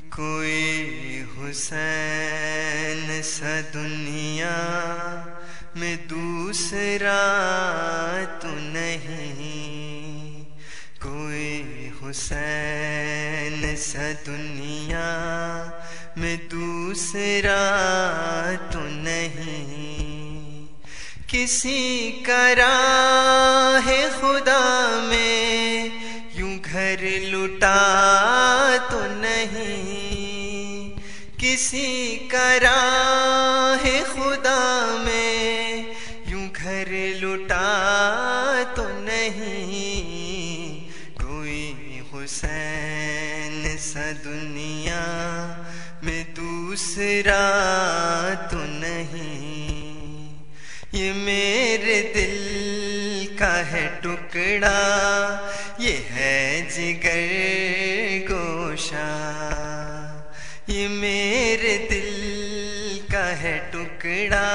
کوئی حسین سا دنیا میں دوسرا تو نہیں۔ کوئی حسین سا دنیا میں دوسرا تو نہیں۔ کسی کا راہ خدا میں حسین سا دنیا میں دوسرا تو نہیں۔ یہ میرے دل کا ہے ٹکڑا، یہ ہے جگر گوشا یہ میرے دل کا ہے ٹکڑا،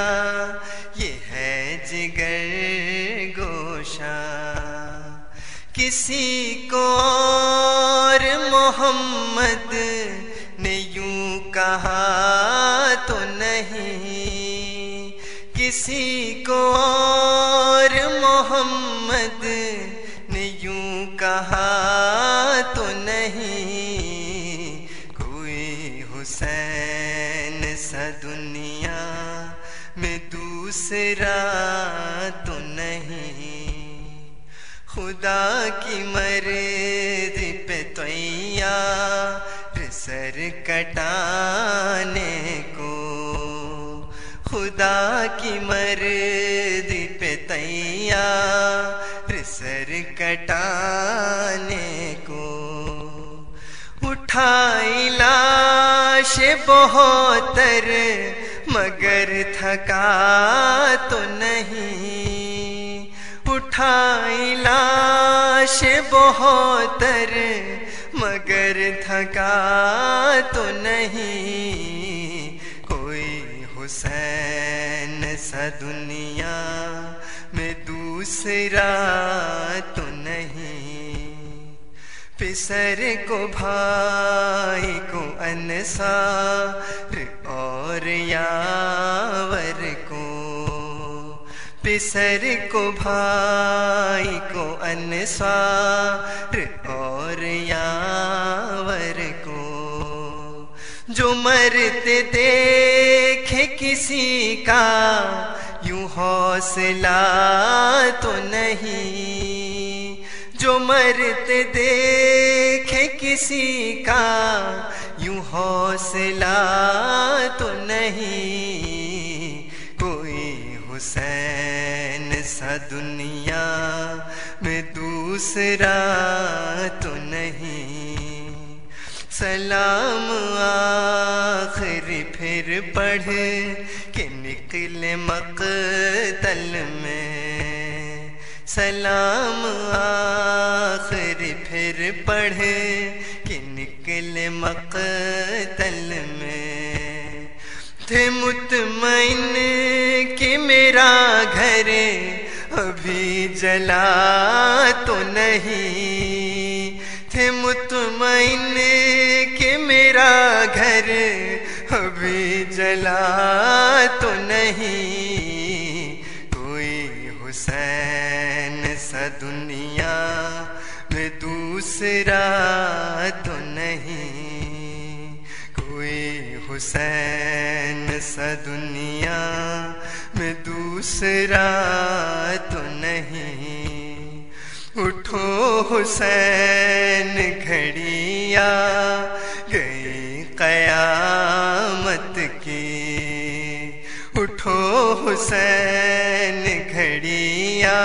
یہ ہے جگر کسی کو اور محمد نے یوں کہا تو نہیں۔ کسی کو اور محمد نے یوں کہا خدا کی مرد پہ تیار سر کٹانے کو خدا کی مرد پہ تیار سر کٹانے کو اٹھائی لاش بہتر مگر تھکا تو نہیں اٹھائی لاش بہتر مگر تھکا تو نہیں۔ کوئی حسین سا دنیا میں دوسرا تو نہیں۔ پسر کو، بھائی کو انسار اور یاور کو پسر کو بھائی کو انسار اور یاور کو۔ جو مرتے دیکھے کسی کا یوں حوصلہ تو نہیں۔ جو مرتے دیکھے کسی کا یوں حوصلہ تو نہیں۔ دنیا میں دوسرا تو نہیں۔ سلام آخر پھر پڑھ کے نکلے مقتل میں۔ سلام آخر پھر پڑھ کے نکلے مقتل میں۔ تھے مطمئن کہ میرا گھر جلا تو نہیں تھے مطمئن کہ میرا گھر ابھی جلا تو نہیں۔ کوئی حسین سا دنیا میں دوسرا تو نہیں۔ کوئی حسین سا دنیا میں دوسرا تو نہیں۔ اٹھو حسین گھڑیا گئی قیامت کی۔ اٹھو حسین گھڑیا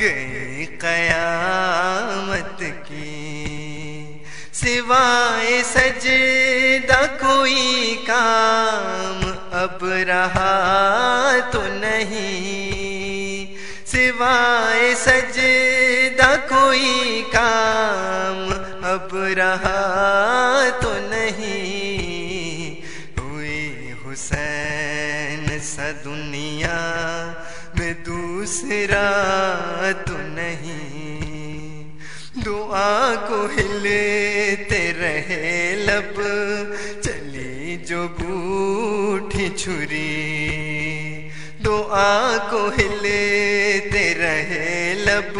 گئی قیامت کی۔ سوائے سجدہ کوئی کام اب رہا نہیں سوائے سجدہ کوئی کام اب رہا تو نہیں کوئی حسین سا دنیا میں دوسرا تو نہیں دعا دعا کو ہلتے رہے لب چلی جو بوٹھی چھری دعا کو ہلتے رہے، لب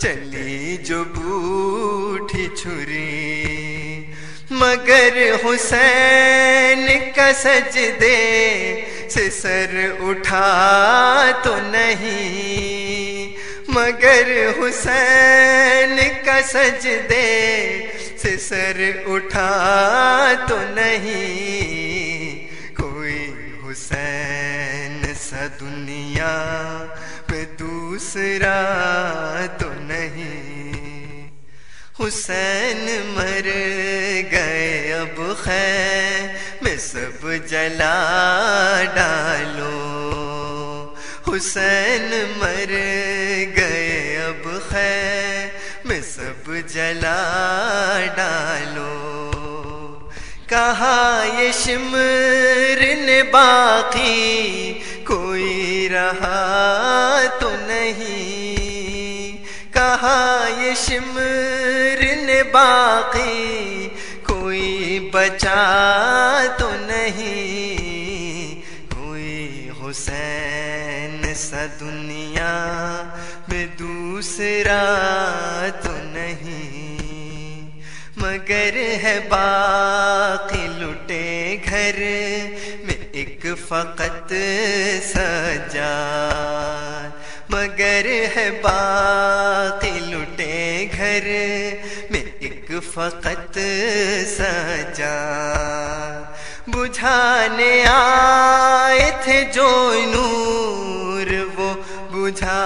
چلی جو بوٹھی چھری۔ مگر حسین کا سجدے سے سر اٹھا تو نہیں۔ مگر حسین کا سجدے سے سر اٹھا تو نہیں۔ دنیا پہ دوسرا تو نہیں۔ حسین مر گئے، اب خیر میں سب جلا ڈالو۔ حسین مر گئے، اب خیر میں سب جلا ڈالو۔ کہا یہ شمر نے باقی؟ کوئی رہا تو نہیں۔ کہا یہ شمر نے باقی؟ کوئی بچا تو نہیں۔ کوئی حسین سا دنیا میں دوسرا تو نہیں۔ مگر ہے باقی لٹے گھر فقط سجا، مگر ہے باقی لٹے گھر میں ایک فقط سجا۔ بجھانے آئے تھے جو نور، وہ بجھا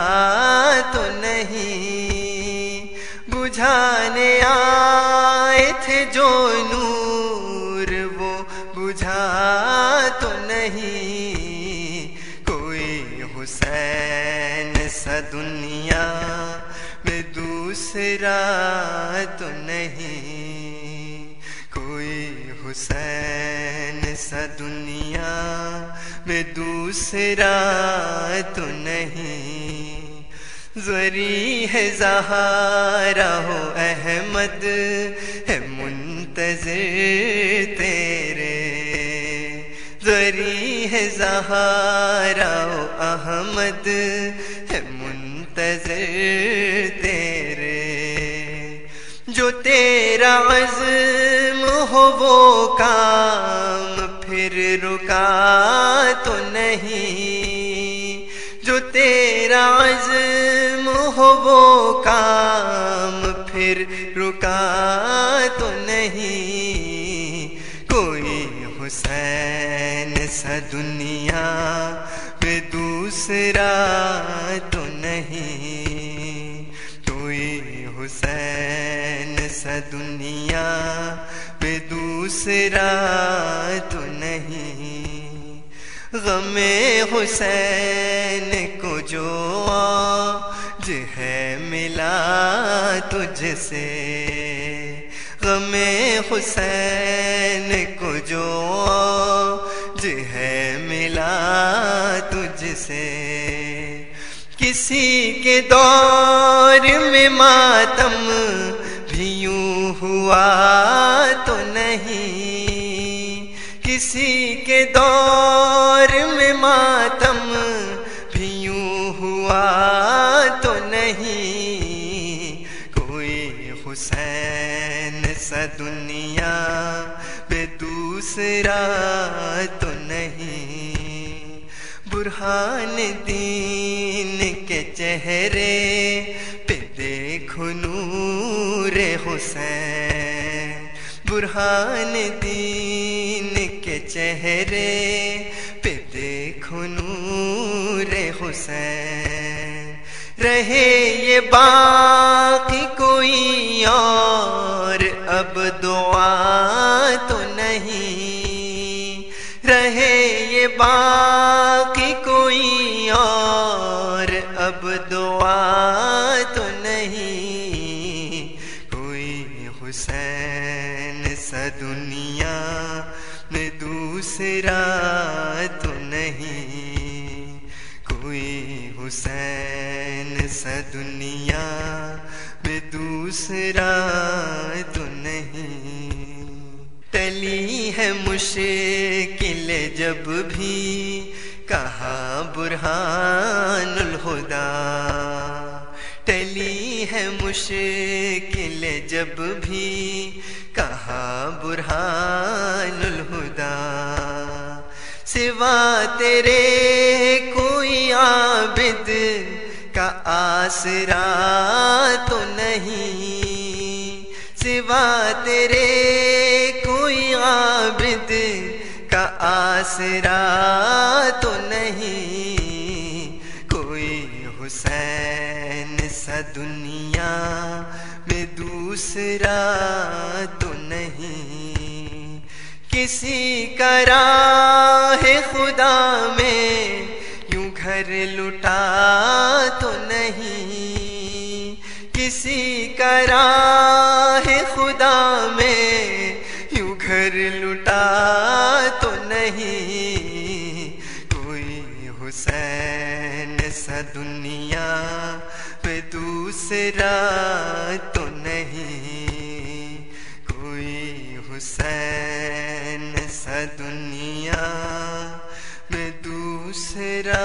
تو نہیں۔ بجھانے آئے تھے جو نور نہیں۔ کوئی حسین سا دنیا میں دوسرا تو نہیں۔ کوئی حسین سا دنیا میں دوسرا تو نہیں۔ زری ہے زہارا ہو احمد، ہے منتظر تیرے زری ہے زہارا ہو احمد ہے منتظر تیرے۔ جو تیرا عزم ہو وہ کام پھر رکا تو نہیں۔ جو تیرا عزم دوسرا تو نہیں۔ غم حسین کو جو آج ہے ملا تجھ سے۔ غم حسین کو جو آج ہے ملا تجھ سے۔ کسی کے دور میں ماتم بھی یوں ہوا۔ حسین سا دنیا پہ دوسرا تو نہیں۔ برہان دین کے چہرے پہ دیکھ نور حسین۔ برہان دین کے چہرے پہ دیکھو نور حسین۔ رہے یہ باقی کوئی اور اب دعا تو نہیں۔ رہے یہ باقی کوئی اور۔ اب دعا تو نہیں۔ کوئی حسین سا دنیا میں دوسرا تو نہیں۔ کوئی حسین سا دنیا میں دوسرا تو ٹلی ہے مشکل جب بھی کہا برہان الہدا ٹلی ہے مشکل جب بھی کہا برہان الہدا سوا تیرے کوئی عابد کا آسرا تو نہیں سوا تیرے آسرا تو نہیں، کوئی حسین سا دنیا میں دوسرا تو نہیں۔ کسی کا راہ خدا میں یوں گھر لٹا تو نہیں۔ کسی کا راہ خدا میں یوں گھر لٹا نہیں۔ کوئی حسین سا دنیا پہ دوسرا تو نہیں۔ کوئی حسین سا دنیا میں دوسرا